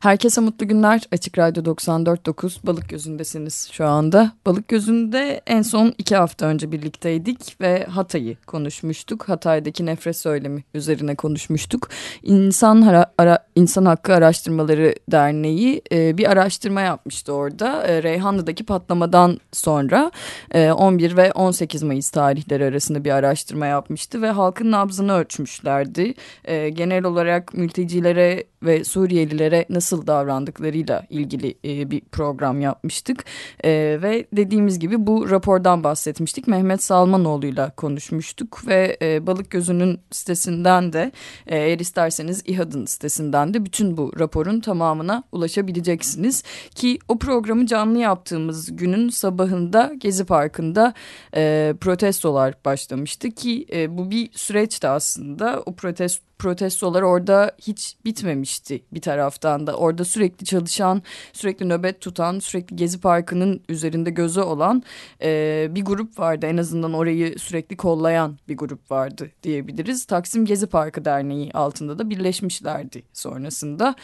Herkese mutlu günler. Açık Radyo 94.9 Balık Gözü'ndesiniz şu anda. Balık Gözü'nde en son iki hafta önce birlikteydik ve Hatay'ı konuşmuştuk. Hatay'daki nefret söylemi üzerine konuşmuştuk. İnsan, ara, ara, İnsan Hakkı Araştırmaları Derneği e, bir araştırma yapmıştı orada. E, Reyhanlı'daki patlamadan sonra e, 11 ve 18 Mayıs tarihleri arasında bir araştırma yapmıştı ve halkın nabzını ölçmüşlerdi. E, genel olarak mültecilere ve Suriyelilere nasıl davrandıklarıyla ilgili e, bir program yapmıştık. E, ve dediğimiz gibi bu rapordan bahsetmiştik. Mehmet Salmanoğlu'yla konuşmuştuk ve e, Balık Gözü'nün sitesinden de e, eğer isterseniz İHAD'ın sitesinden de bütün bu raporun tamamına ulaşabileceksiniz. Ki o programı canlı yaptığımız günün sabahında Gezi Parkı'nda e, protestolar başlamıştı ki e, bu bir süreçti aslında. O protesto protestolar orada hiç bitmemişti bir taraftan da. Orada sürekli çalışan, sürekli nöbet tutan, sürekli Gezi Parkı'nın üzerinde gözü olan e, bir grup vardı. En azından orayı sürekli kollayan bir grup vardı diyebiliriz. Taksim Gezi Parkı Derneği altında da birleşmişlerdi sonrasında.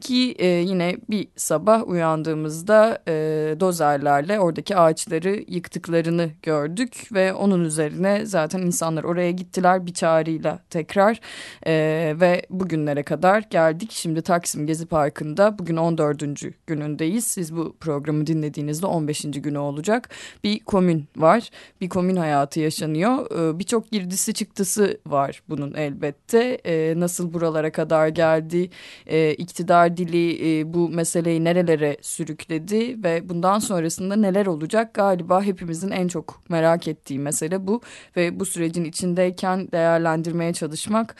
Ki e, yine bir sabah uyandığımızda e, dozerlerle oradaki ağaçları yıktıklarını gördük. Ve onun üzerine zaten insanlar oraya gittiler bir çağrıyla tekrar... E, ee, ve bugünlere kadar geldik. Şimdi Taksim Gezi Parkı'nda bugün 14. günündeyiz. Siz bu programı dinlediğinizde 15. günü olacak. Bir komün var. Bir komün hayatı yaşanıyor. Ee, Birçok girdisi çıktısı var bunun elbette. Ee, nasıl buralara kadar geldi? Ee, iktidar dili e, bu meseleyi nerelere sürükledi ve bundan sonrasında neler olacak? Galiba hepimizin en çok merak ettiği mesele bu ve bu sürecin içindeyken değerlendirmeye çalışmak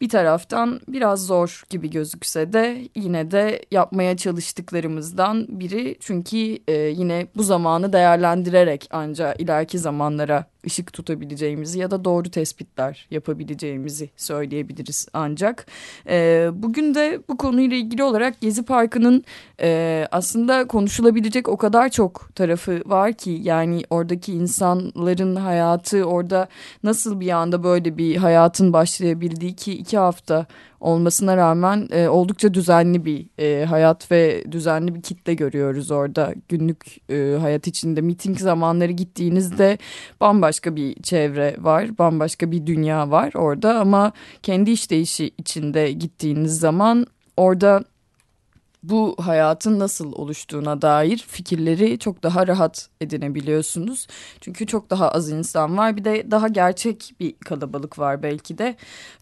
bir taraftan biraz zor gibi gözükse de yine de yapmaya çalıştıklarımızdan biri. Çünkü e, yine bu zamanı değerlendirerek ancak ileriki zamanlara ışık tutabileceğimizi ya da doğru tespitler yapabileceğimizi söyleyebiliriz ancak. E, bugün de bu konuyla ilgili olarak Gezi Parkı'nın e, aslında konuşulabilecek o kadar çok tarafı var ki yani oradaki insanların hayatı orada nasıl bir anda böyle bir hayatın başlayabildiği ki iki hafta olmasına rağmen e, oldukça düzenli bir e, hayat ve düzenli bir kitle görüyoruz orada. Günlük e, hayat içinde miting zamanları gittiğinizde bambaşka bir çevre var, bambaşka bir dünya var orada ama kendi işleyişi içinde gittiğiniz zaman orada bu hayatın nasıl oluştuğuna dair fikirleri çok daha rahat edinebiliyorsunuz. Çünkü çok daha az insan var. Bir de daha gerçek bir kalabalık var belki de.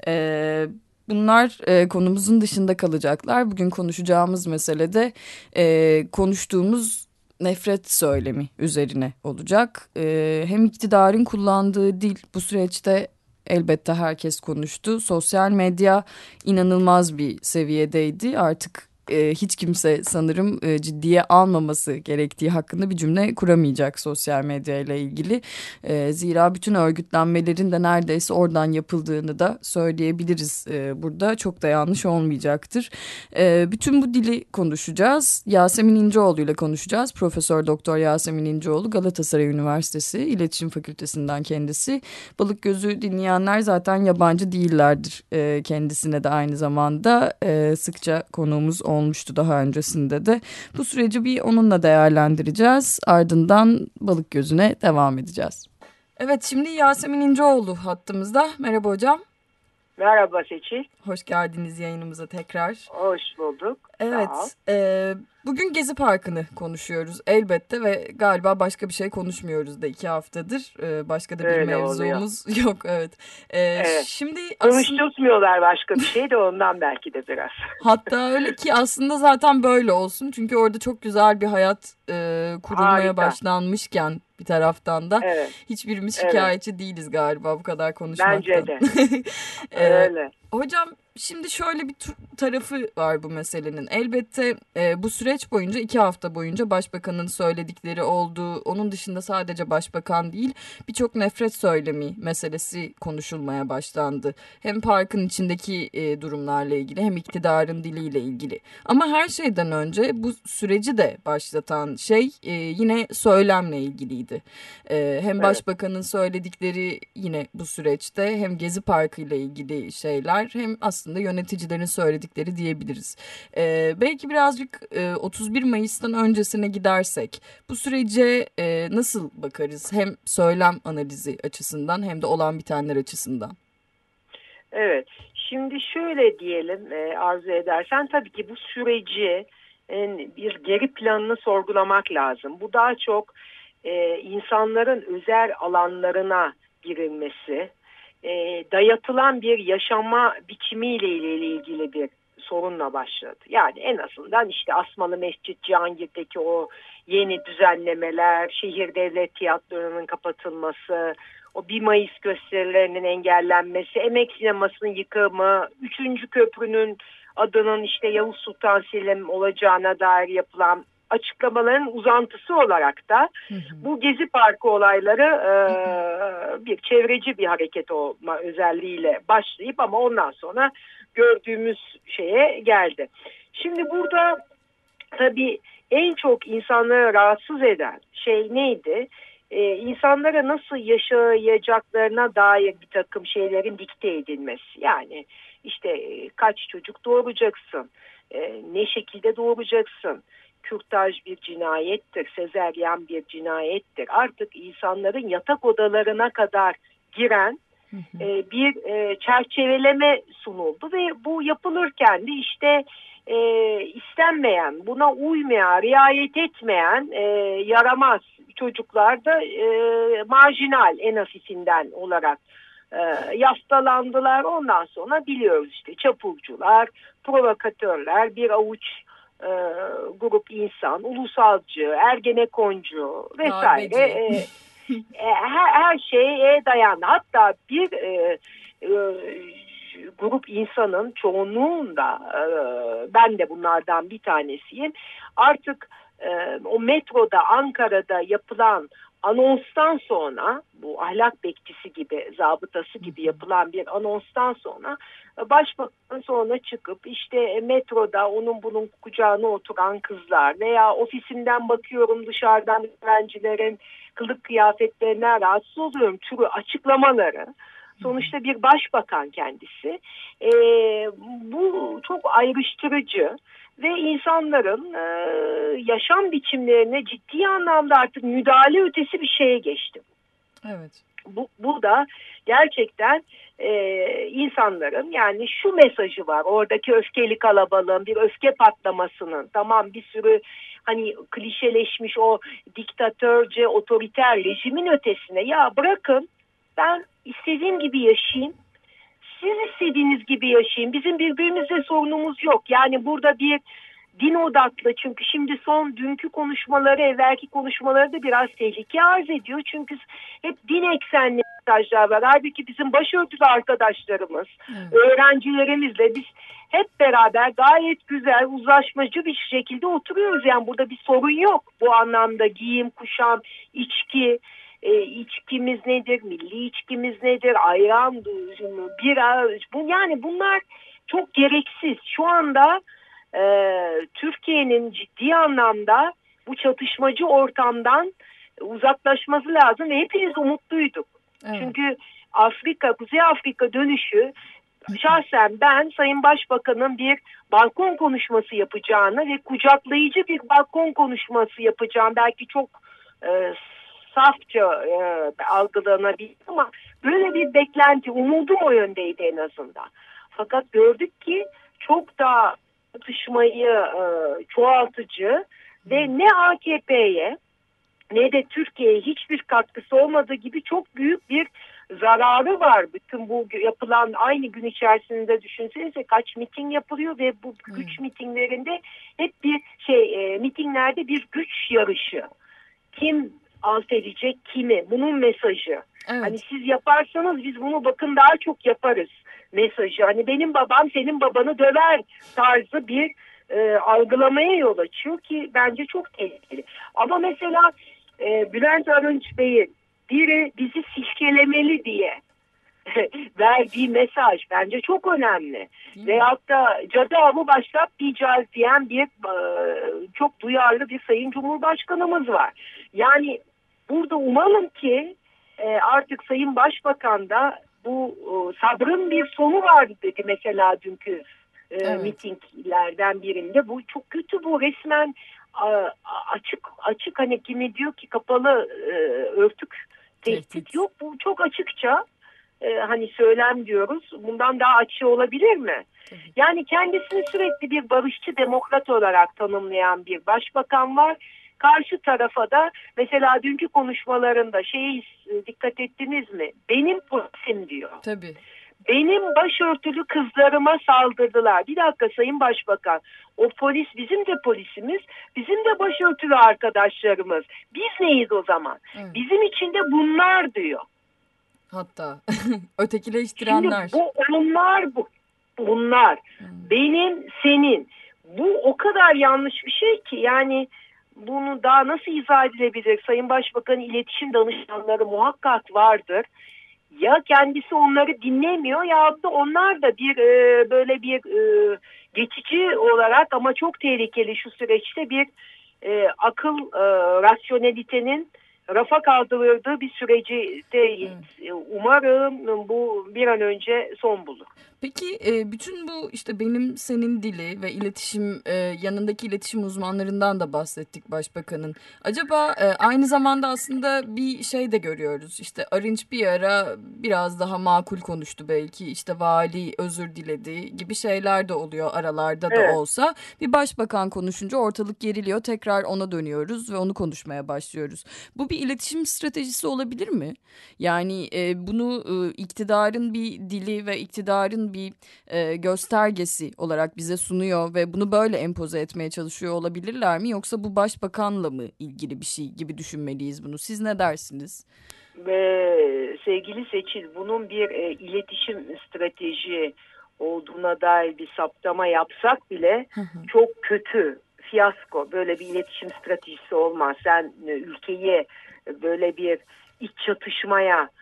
Ee, bunlar e, konumuzun dışında kalacaklar. Bugün konuşacağımız meselede e, konuştuğumuz nefret söylemi üzerine olacak. E, hem iktidarın kullandığı dil bu süreçte elbette herkes konuştu. Sosyal medya inanılmaz bir seviyedeydi. Artık e, hiç kimse sanırım e, ciddiye almaması gerektiği hakkında bir cümle kuramayacak sosyal medya ile ilgili. E, zira bütün örgütlenmelerin de neredeyse oradan yapıldığını da söyleyebiliriz burada. Çok da yanlış olmayacaktır. Bütün bu dili konuşacağız. Yasemin İnceoğlu ile konuşacağız. Profesör Doktor Yasemin İnceoğlu Galatasaray Üniversitesi İletişim Fakültesinden kendisi. Balık Gözü dinleyenler zaten yabancı değillerdir kendisine de aynı zamanda. Sıkça konuğumuz olmuştu daha öncesinde de. Bu süreci bir onunla değerlendireceğiz. Ardından balık gözüne devam edeceğiz. Evet şimdi Yasemin İnceoğlu hattımızda. Merhaba hocam. Merhaba Seçil. Hoş geldiniz yayınımıza tekrar. Hoş bulduk. Evet. E, bugün Gezi Parkı'nı konuşuyoruz elbette ve galiba başka bir şey konuşmuyoruz da iki haftadır. E, başka da bir Öyle mevzumuz oluyor. yok. Evet. E, evet. Şimdi aslında... başka bir şey de ondan belki de biraz. Hatta öyle ki aslında zaten böyle olsun. Çünkü orada çok güzel bir hayat e, kurulmaya Harika. başlanmışken bir taraftan da evet. hiçbirimiz şikayetçi evet. değiliz galiba bu kadar konuşmaktan. Bence de. Öyle. Hocam şimdi şöyle bir tarafı var bu meselenin. Elbette e, bu süreç boyunca iki hafta boyunca başbakanın söyledikleri oldu. Onun dışında sadece başbakan değil birçok nefret söylemi meselesi konuşulmaya başlandı. Hem parkın içindeki e, durumlarla ilgili hem iktidarın diliyle ilgili. Ama her şeyden önce bu süreci de başlatan şey e, yine söylemle ilgiliydi. E, hem başbakanın söyledikleri yine bu süreçte hem Gezi Parkı ile ilgili şeyler hem aslında aslında yöneticilerin söyledikleri diyebiliriz. E, belki birazcık e, 31 Mayıs'tan öncesine gidersek bu sürece e, nasıl bakarız? Hem söylem analizi açısından hem de olan bitenler açısından. Evet, şimdi şöyle diyelim e, arzu edersen tabii ki bu süreci e, bir geri planını sorgulamak lazım. Bu daha çok e, insanların özel alanlarına girilmesi, e, dayatılan bir yaşama biçimiyle ilgili bir sorunla başladı. Yani en azından işte Asmalı Mescit Cihangir'deki o yeni düzenlemeler, şehir devlet tiyatrolarının kapatılması, o 1 Mayıs gösterilerinin engellenmesi, emek sinemasının yıkımı, 3. köprünün adının işte Yavuz Sultan Selim olacağına dair yapılan açıklamaların uzantısı olarak da bu Gezi Parkı olayları e, bir çevreci bir hareket olma özelliğiyle başlayıp ama ondan sonra gördüğümüz şeye geldi. Şimdi burada tabii en çok insanları rahatsız eden şey neydi? Ee, insanlara nasıl yaşayacaklarına dair bir takım şeylerin dikte edilmesi. Yani işte e, kaç çocuk doğuracaksın, e, ne şekilde doğuracaksın, kürtaj bir cinayettir, sezeryan bir cinayettir. Artık insanların yatak odalarına kadar giren e, bir e, çerçeveleme sunuldu ve bu yapılırken de işte e, istenmeyen, buna uymayan, riayet etmeyen e, yaramaz çocuklar da e, marjinal en hafifinden olarak e, yaftalandılar. Ondan sonra biliyoruz işte çapulcular, provokatörler, bir avuç e, grup insan, ulusalcı, ergenekoncu vesaire e, e, her, her şeye dayandı. Hatta bir e, e, grup insanın çoğunluğunda e, ben de bunlardan bir tanesiyim. Artık e, o metroda Ankara'da yapılan anonstan sonra bu ahlak bekçisi gibi zabıtası gibi yapılan bir anonstan sonra başbakan sonra çıkıp işte metroda onun bunun kucağına oturan kızlar veya ofisinden bakıyorum dışarıdan öğrencilerin kılık kıyafetlerine rahatsız oluyorum türü açıklamaları. Sonuçta bir başbakan kendisi. E, bu çok ayrıştırıcı ve insanların e, yaşam biçimlerine ciddi anlamda artık müdahale ötesi bir şeye geçti. Evet. Bu, bu da gerçekten e, insanların yani şu mesajı var oradaki öfkeli kalabalığın bir öfke patlamasının tamam bir sürü hani klişeleşmiş o diktatörce otoriter rejimin ötesine ya bırakın ben istediğim gibi yaşayayım siz istediğiniz gibi yaşayın. Bizim birbirimizle sorunumuz yok. Yani burada bir din odaklı çünkü şimdi son dünkü konuşmaları evvelki konuşmaları da biraz tehlike arz ediyor. Çünkü hep din eksenli mesajlar var. Halbuki bizim başörtülü arkadaşlarımız, evet. öğrencilerimizle biz hep beraber gayet güzel uzlaşmacı bir şekilde oturuyoruz. Yani burada bir sorun yok bu anlamda giyim, kuşam, içki e, içkimiz nedir, milli içkimiz nedir, ayran, bira, bu yani bunlar çok gereksiz. Şu anda e, Türkiye'nin ciddi anlamda bu çatışmacı ortamdan uzaklaşması lazım ve hepimiz umutluyduk. Evet. Çünkü Afrika, Kuzey Afrika dönüşü şahsen ben Sayın Başbakan'ın bir balkon konuşması yapacağını ve kucaklayıcı bir balkon konuşması yapacağını belki çok e, safça e, algılanabilir ama böyle bir beklenti, umudum o yöndeydi en azından. Fakat gördük ki çok daha atışmayı e, çoğaltıcı ve ne AKP'ye ne de Türkiye'ye hiçbir katkısı olmadığı gibi çok büyük bir zararı var. Bütün bu yapılan aynı gün içerisinde düşünsenize kaç miting yapılıyor ve bu güç hmm. mitinglerinde hep bir şey e, mitinglerde bir güç yarışı. Kim alt edecek kimi? Bunun mesajı. Evet. Hani siz yaparsanız biz bunu bakın daha çok yaparız mesajı. Hani benim babam senin babanı döver tarzı bir e, algılamaya yol açıyor ki bence çok tehlikeli. Ama mesela e, Bülent Arınç Bey'in biri bizi silkelemeli diye verdiği mesaj bence çok önemli. Hmm. Veyahut da cadı avı başlatmayacağız diyen bir e, çok duyarlı bir sayın cumhurbaşkanımız var. Yani burada umalım ki e, artık Sayın Başbakan da bu e, sabrın bir sonu var dedi mesela dünkü e, evet. mitinglerden birinde. Bu çok kötü bu resmen a, açık açık hani kimi diyor ki kapalı e, örtük tehdit, tehdit yok. Bu çok açıkça e, hani söylem diyoruz. Bundan daha açığı olabilir mi? Yani kendisini sürekli bir barışçı demokrat olarak tanımlayan bir başbakan var. Karşı tarafa da mesela dünkü konuşmalarında şeyi e, dikkat ettiniz mi? Benim polisim diyor. Tabii. Benim başörtülü kızlarıma saldırdılar. Bir dakika Sayın Başbakan. O polis bizim de polisimiz. Bizim de başörtülü arkadaşlarımız. Biz neyiz o zaman? Evet. Bizim içinde bunlar diyor. Hatta ötekileştirenler. Şimdi bu onlar bu. Bunlar. Hmm. Benim, senin. Bu o kadar yanlış bir şey ki yani bunu daha nasıl izah edilebilir? Sayın Başbakan'ın iletişim danışmanları muhakkak vardır. Ya kendisi onları dinlemiyor ya da onlar da bir e, böyle bir e, geçici olarak ama çok tehlikeli şu süreçte bir e, akıl e, rasyonelitenin rafa kaldırıldığı bir süreci de umarım bu bir an önce son bulur. Peki e, bütün bu işte benim senin dili ve iletişim e, yanındaki iletişim uzmanlarından da bahsettik başbakanın. Acaba e, aynı zamanda aslında bir şey de görüyoruz. İşte Arınç bir ara biraz daha makul konuştu belki. İşte vali özür diledi gibi şeyler de oluyor aralarda da evet. olsa. Bir başbakan konuşunca ortalık geriliyor. Tekrar ona dönüyoruz ve onu konuşmaya başlıyoruz. Bu bir iletişim stratejisi olabilir mi? Yani bunu iktidarın bir dili ve iktidarın bir e, göstergesi olarak bize sunuyor ve bunu böyle empoze etmeye çalışıyor olabilirler mi? Yoksa bu başbakanla mı ilgili bir şey gibi düşünmeliyiz bunu? Siz ne dersiniz? Ve sevgili Seçil bunun bir e, iletişim strateji olduğuna dair bir saptama yapsak bile çok kötü fiyasko böyle bir iletişim stratejisi olmaz. Sen e, ülkeyi böyle bir iç çatışmaya e,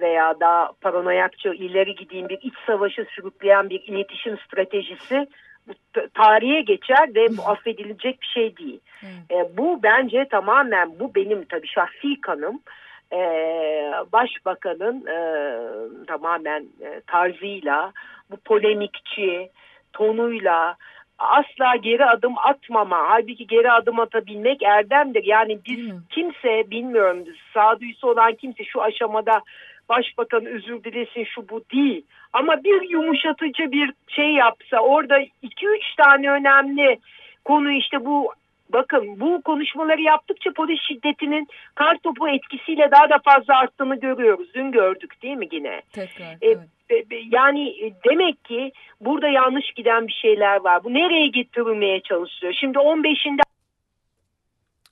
veya daha paranoyakça ileri gideyim bir iç savaşı sürükleyen bir iletişim stratejisi tarihe geçer ve bu affedilecek bir şey değil. E, bu bence tamamen bu benim tabii şahsi kanım. E, başbakanın e, tamamen e, tarzıyla bu polemikçi tonuyla asla geri adım atmama. Halbuki geri adım atabilmek erdemdir. Yani biz kimse bilmiyorum sağduyusu olan kimse şu aşamada başbakan özür dilesin şu bu değil. Ama bir yumuşatıcı bir şey yapsa orada iki üç tane önemli konu işte bu bakın bu konuşmaları yaptıkça polis şiddetinin kar topu etkisiyle daha da fazla arttığını görüyoruz. Dün gördük değil mi yine? Tekrar, ee, evet yani e, demek ki burada yanlış giden bir şeyler var. Bu nereye getirilmeye çalışıyor? Şimdi 15'inde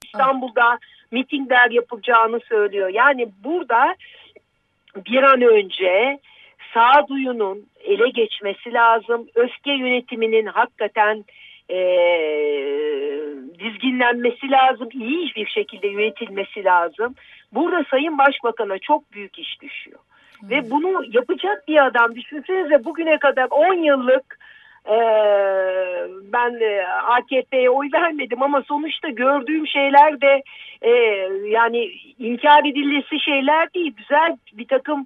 İstanbul'da mitingler yapılacağını söylüyor. Yani burada bir an önce sağduyunun ele geçmesi lazım. Öfke yönetiminin hakikaten e, dizginlenmesi lazım. iyi bir şekilde yönetilmesi lazım. Burada Sayın Başbakan'a çok büyük iş düşüyor. Ve bunu yapacak bir adam düşünsenize bugüne kadar 10 yıllık e, ben e, AKP'ye oy vermedim ama sonuçta gördüğüm şeyler de e, yani inkar edilmesi şeyler değil. Güzel bir takım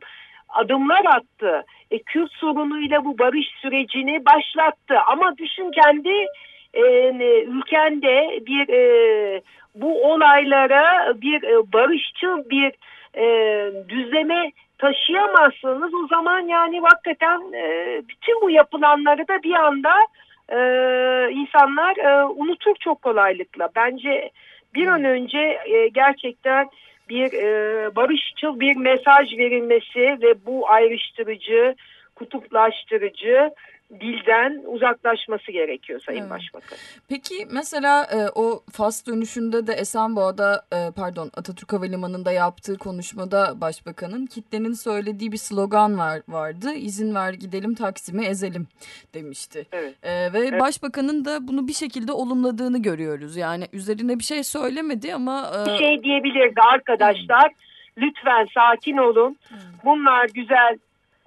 adımlar attı. E, Kürt sorunuyla bu barış sürecini başlattı. Ama düşün kendi e, ülkende bir e, bu olaylara bir e, barışçıl bir e, düzleme taşıyamazsınız o zaman yani hakikaten e, bütün bu yapılanları da bir anda e, insanlar e, unutur çok kolaylıkla. Bence bir an önce e, gerçekten bir e, barışçıl bir mesaj verilmesi ve bu ayrıştırıcı, kutuplaştırıcı dilden uzaklaşması gerekiyor Sayın evet. Başbakan. Peki mesela e, o Fas dönüşünde de Esenboğa'da e, pardon Atatürk Havalimanı'nda yaptığı konuşmada Başbakanın kitlenin söylediği bir slogan var vardı. İzin ver gidelim Taksim'i ezelim demişti. Evet. E, ve evet. Başbakanın da bunu bir şekilde olumladığını görüyoruz. Yani üzerine bir şey söylemedi ama... E... Bir şey diyebilirdi arkadaşlar. Hmm. Lütfen sakin olun. Hmm. Bunlar güzel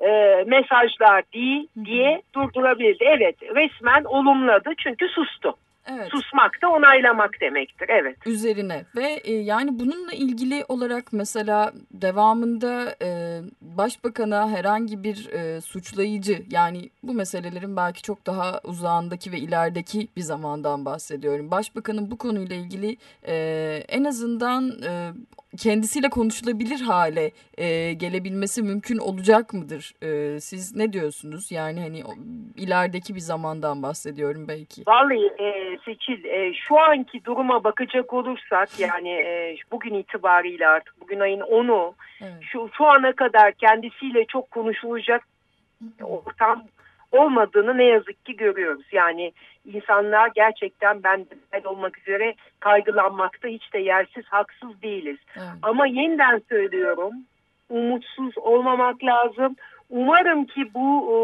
e, mesajlar değil diye durdurabildi. Evet resmen olumladı çünkü sustu. Evet. Susmak da onaylamak demektir. Evet. Üzerine ve e, yani bununla ilgili olarak mesela devamında e, başbakana herhangi bir e, suçlayıcı yani bu meselelerin belki çok daha uzağındaki ve ilerideki bir zamandan bahsediyorum. Başbakanın bu konuyla ilgili e, en azından e, kendisiyle konuşulabilir hale e, gelebilmesi mümkün olacak mıdır? E, siz ne diyorsunuz? Yani hani ilerideki bir zamandan bahsediyorum belki. Vallahi e, Seçil e, şu anki duruma bakacak olursak yani e, bugün itibariyle artık bugün ayın 10'u evet. şu, şu ana kadar kendisiyle çok konuşulacak ortam olmadığını ne yazık ki görüyoruz. Yani insanlar gerçekten ben olmak üzere kaygılanmakta hiç de yersiz haksız değiliz. Evet. Ama yeniden söylüyorum umutsuz olmamak lazım. Umarım ki bu e,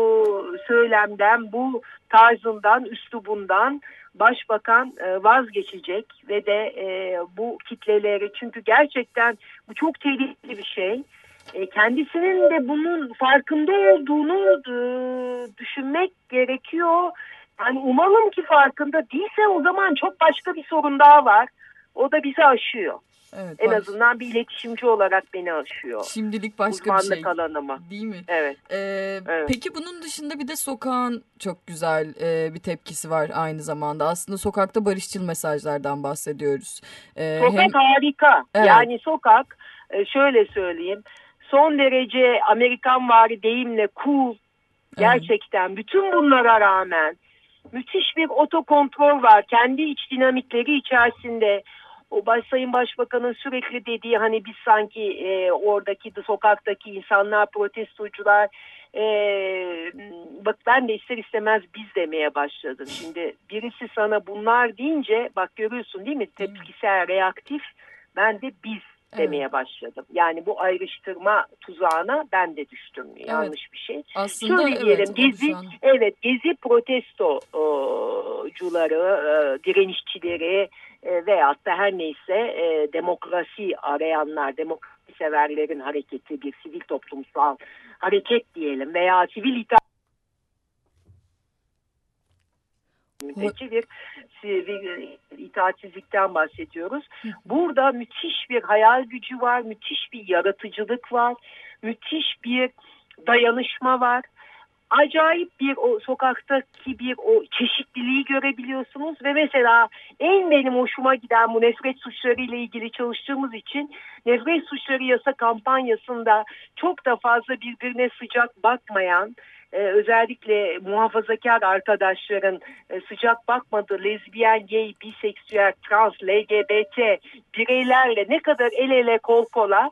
söylemden, bu tarzından, üslubundan başbakan e, vazgeçecek ve de e, bu kitleleri çünkü gerçekten bu çok tehlikeli bir şey. E, kendisinin de bunun farkında olduğunu e, düşünmek gerekiyor. Yani umalım ki farkında değilse o zaman çok başka bir sorun daha var. O da bizi aşıyor. Evet, en baş... azından bir iletişimci olarak beni aşıyor. Şimdilik başka Uzmanlık bir şey. alanıma. Değil mi? Evet. Ee, evet. Peki bunun dışında bir de sokağın çok güzel e, bir tepkisi var aynı zamanda. Aslında sokakta barışçıl mesajlardan bahsediyoruz. Ee, sokak hem... harika. Evet. Yani sokak e, şöyle söyleyeyim. Son derece Amerikan vari deyimle cool. Gerçekten bütün bunlara rağmen müthiş bir otokontrol var. Kendi iç dinamikleri içerisinde o baş, Sayın Başbakan'ın sürekli dediği hani biz sanki e, oradaki sokaktaki insanlar, protestocular e, bak ben de ister istemez biz demeye başladım. Şimdi birisi sana bunlar deyince bak görüyorsun değil mi tepkisel, reaktif ben de biz demeye başladım. Yani bu ayrıştırma tuzağına ben de düştüm. Evet. Yanlış bir şey. Aslında Şöyle diyelim evet, gezi evet gezi protestocuları, e, direnişçileri e, veyahut da her neyse e, demokrasi arayanlar, demokrasi severlerin hareketi bir sivil toplumsal hareket diyelim veya sivil itaat müddetçe bir, bir itaatsizlikten bahsediyoruz. Burada müthiş bir hayal gücü var, müthiş bir yaratıcılık var, müthiş bir dayanışma var. Acayip bir o sokaktaki bir o çeşitliliği görebiliyorsunuz ve mesela en benim hoşuma giden bu nefret suçları ile ilgili çalıştığımız için nefret suçları yasa kampanyasında çok da fazla birbirine sıcak bakmayan e, özellikle muhafazakar arkadaşların e, sıcak bakmadığı lezbiyen, gay, biseksüel, trans, LGBT bireylerle ne kadar el ele kol kola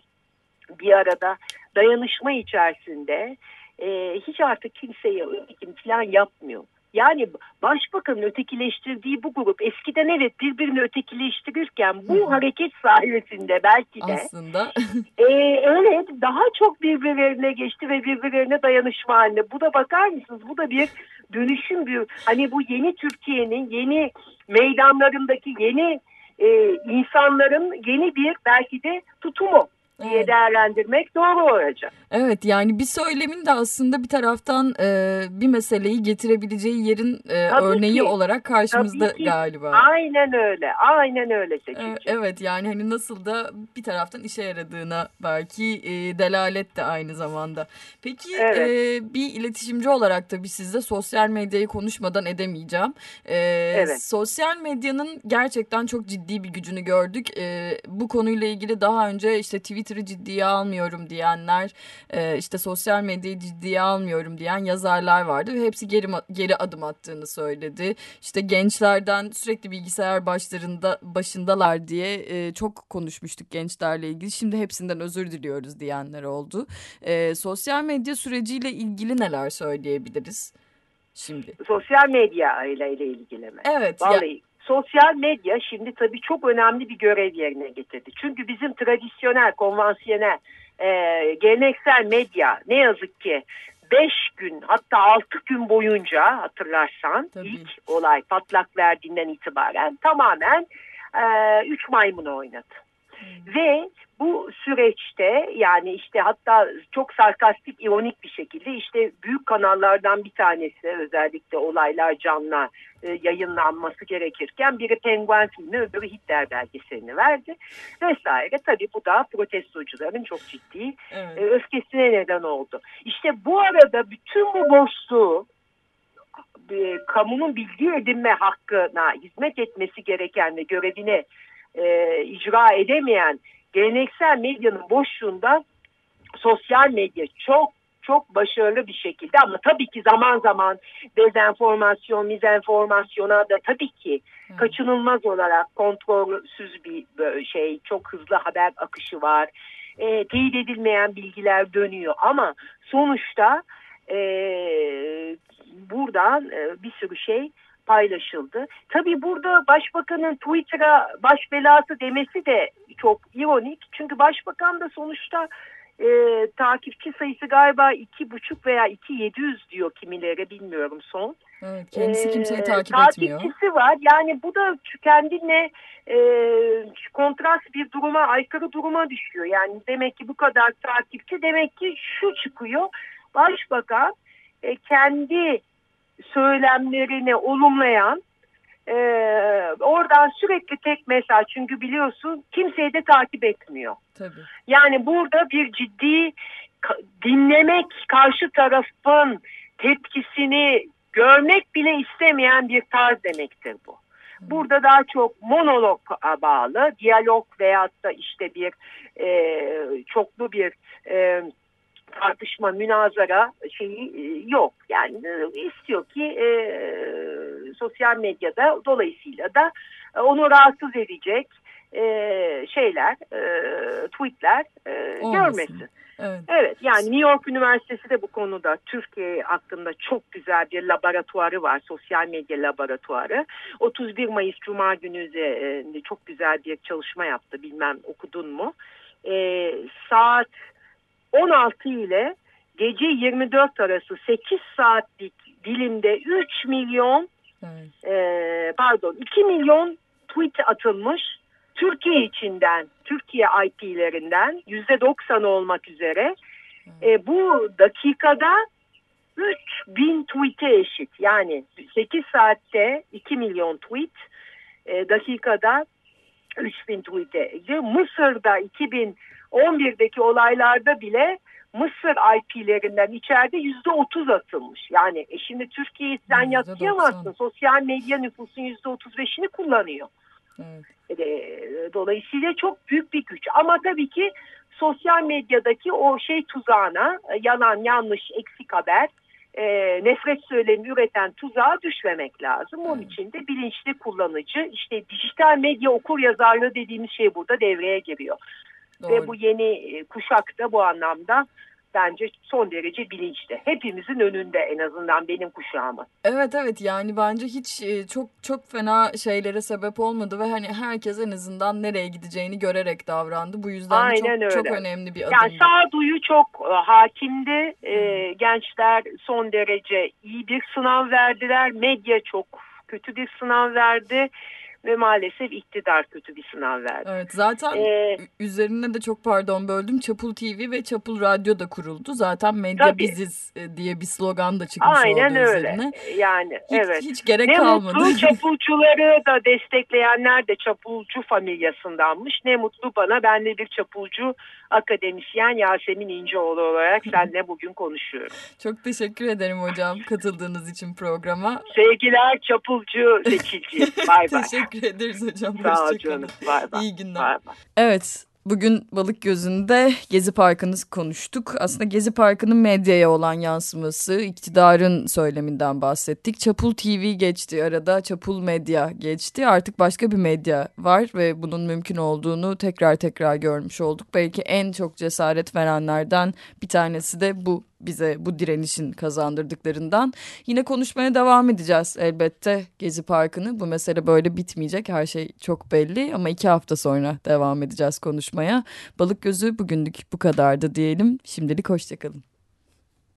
bir arada dayanışma içerisinde e, hiç artık kimseye ötekim falan yapmıyor. Yani başbakanın ötekileştirdiği bu grup eskiden evet birbirini ötekileştirirken bu Hı. hareket sayesinde belki de aslında e, evet daha çok birbirlerine geçti ve birbirlerine dayanışma haline. Bu da bakar mısınız? Bu da bir dönüşüm bir hani bu yeni Türkiye'nin yeni meydanlarındaki yeni e, insanların yeni bir belki de tutumu diye evet. değerlendirmek doğru olacak. Evet yani bir söylemin de aslında bir taraftan e, bir meseleyi getirebileceği yerin e, örneği ki. olarak karşımızda galiba. Aynen öyle. Aynen öyle seçici. E, evet yani hani nasıl da bir taraftan işe yaradığına belki e, delalet de aynı zamanda. Peki evet. e, bir iletişimci olarak tabii sizde sosyal medyayı konuşmadan edemeyeceğim. E, evet. Sosyal medyanın gerçekten çok ciddi bir gücünü gördük. E, bu konuyla ilgili daha önce işte Twitter Twitter'ı ciddiye almıyorum diyenler, e, işte sosyal medyayı ciddiye almıyorum diyen yazarlar vardı ve hepsi geri geri adım attığını söyledi. İşte gençlerden sürekli bilgisayar başlarında başındalar diye e, çok konuşmuştuk gençlerle ilgili. Şimdi hepsinden özür diliyoruz diyenler oldu. E, sosyal medya süreciyle ilgili neler söyleyebiliriz? Şimdi. Sosyal medya ile ilgili mi? Evet. Vallahi ya sosyal medya şimdi tabii çok önemli bir görev yerine getirdi. Çünkü bizim tradisyonel, konvansiyonel, e, geleneksel medya ne yazık ki beş gün hatta altı gün boyunca hatırlarsan tabii. ilk olay patlak verdiğinden itibaren tamamen e, üç maymunu oynadı. Hmm. Ve bu süreçte yani işte hatta çok sarkastik, ironik bir şekilde işte büyük kanallardan bir tanesi özellikle olaylar canlı e, yayınlanması gerekirken biri Penguen filmi öbürü Hitler belgeselini verdi vesaire. Tabii bu da protestocuların çok ciddi evet. e, öfkesine neden oldu. İşte bu arada bütün bu boşluğu e, kamunun bilgi edinme hakkına hizmet etmesi gereken ve görevine e, icra edemeyen geleneksel medyanın boşluğunda sosyal medya çok çok başarılı bir şekilde ama tabii ki zaman zaman dezenformasyon, mizenformasyona da tabii ki hmm. kaçınılmaz olarak kontrolsüz bir şey, çok hızlı haber akışı var. E, teyit edilmeyen bilgiler dönüyor ama sonuçta e, buradan e, bir sürü şey paylaşıldı. Tabii burada başbakanın Twitter'a baş belası demesi de çok ironik. Çünkü başbakan da sonuçta e, takipçi sayısı galiba iki buçuk veya iki yedi yüz diyor kimileri bilmiyorum son. Evet, kendisi kimseyi takip takipçisi etmiyor. Takipçisi var. Yani bu da kendine e, kontrast bir duruma, aykırı duruma düşüyor. Yani demek ki bu kadar takipçi demek ki şu çıkıyor. Başbakan e, kendi söylemlerini olumlayan e, oradan sürekli tek mesaj çünkü biliyorsun kimseyi de takip etmiyor. Tabii. Yani burada bir ciddi dinlemek karşı tarafın tepkisini görmek bile istemeyen bir tarz demektir bu. Burada daha çok monolog bağlı, diyalog veyahut da işte bir e, çoklu bir e, tartışma, münazara şeyi e, yok. Yani e, istiyor ki e, sosyal medyada dolayısıyla da e, onu rahatsız edecek e, şeyler, e, tweetler e, görmesin. Evet. evet yani New York Üniversitesi de bu konuda Türkiye hakkında çok güzel bir laboratuvarı var. Sosyal medya laboratuvarı. 31 Mayıs Cuma günü de e, çok güzel bir çalışma yaptı. Bilmem okudun mu? E, saat 16 ile gece 24 arası 8 saatlik dilimde 3 milyon evet. e, pardon 2 milyon tweet atılmış. Türkiye içinden, Türkiye IP'lerinden %90 olmak üzere evet. e, bu dakikada 3000 tweet'e eşit. Yani 8 saatte 2 milyon tweet, e, dakikada 3000 tweet'e. Mısır'da 2000 11'deki olaylarda bile Mısır IP'lerinden içeride yüzde otuz atılmış. Yani e şimdi Türkiye'yi sen yatsıyamazsın. Sosyal medya nüfusun yüzde otuz beşini kullanıyor. Evet. E, dolayısıyla çok büyük bir güç. Ama tabii ki sosyal medyadaki o şey tuzağına e, yalan, yanlış, eksik haber, e, nefret söylemi üreten tuzağa düşmemek lazım. Onun evet. için de bilinçli kullanıcı, işte dijital medya okur yazarlığı dediğimiz şey burada devreye giriyor. Doğru. Ve bu yeni e, kuşak da bu anlamda bence son derece bilinçli. Hepimizin önünde en azından benim kuşağımın. Evet evet yani bence hiç e, çok çok fena şeylere sebep olmadı ve hani herkes en azından nereye gideceğini görerek davrandı. Bu yüzden Aynen çok, öyle. çok önemli bir adım. Yani sağduyu çok e, hakimdi. E, gençler son derece iyi bir sınav verdiler. Medya çok kötü bir sınav verdi ve maalesef iktidar kötü bir sınav verdi. Evet zaten ee, üzerine de çok pardon böldüm Çapul TV ve Çapul Radyo da kuruldu. Zaten medya tabii. biziz e, diye bir slogan da çıkmış Aynen oldu öyle. üzerine. Yani hiç, evet. Hiç gerek ne kalmadı. Ne mutlu Çapulcuları da destekleyenler de Çapulcu familyasındanmış. Ne mutlu bana ben de bir Çapulcu akademisyen Yasemin İnceoğlu olarak seninle bugün konuşuyorum. Çok teşekkür ederim hocam katıldığınız için programa. Sevgiler Çapulcu Zekilci. Bay bay. Teşekkür ederiz hocam. Sağ ol canım. Bay bay. İyi günler. Bay bay. Evet Bugün Balık Gözü'nde Gezi Parkı'nı konuştuk. Aslında Gezi Parkı'nın medyaya olan yansıması, iktidarın söyleminden bahsettik. Çapul TV geçti arada, Çapul Medya geçti. Artık başka bir medya var ve bunun mümkün olduğunu tekrar tekrar görmüş olduk. Belki en çok cesaret verenlerden bir tanesi de bu bize bu direnişin kazandırdıklarından. Yine konuşmaya devam edeceğiz elbette Gezi Parkı'nı. Bu mesele böyle bitmeyecek her şey çok belli ama iki hafta sonra devam edeceğiz konuşmaya. Balık Gözü bugünlük bu kadardı diyelim. Şimdilik hoşçakalın.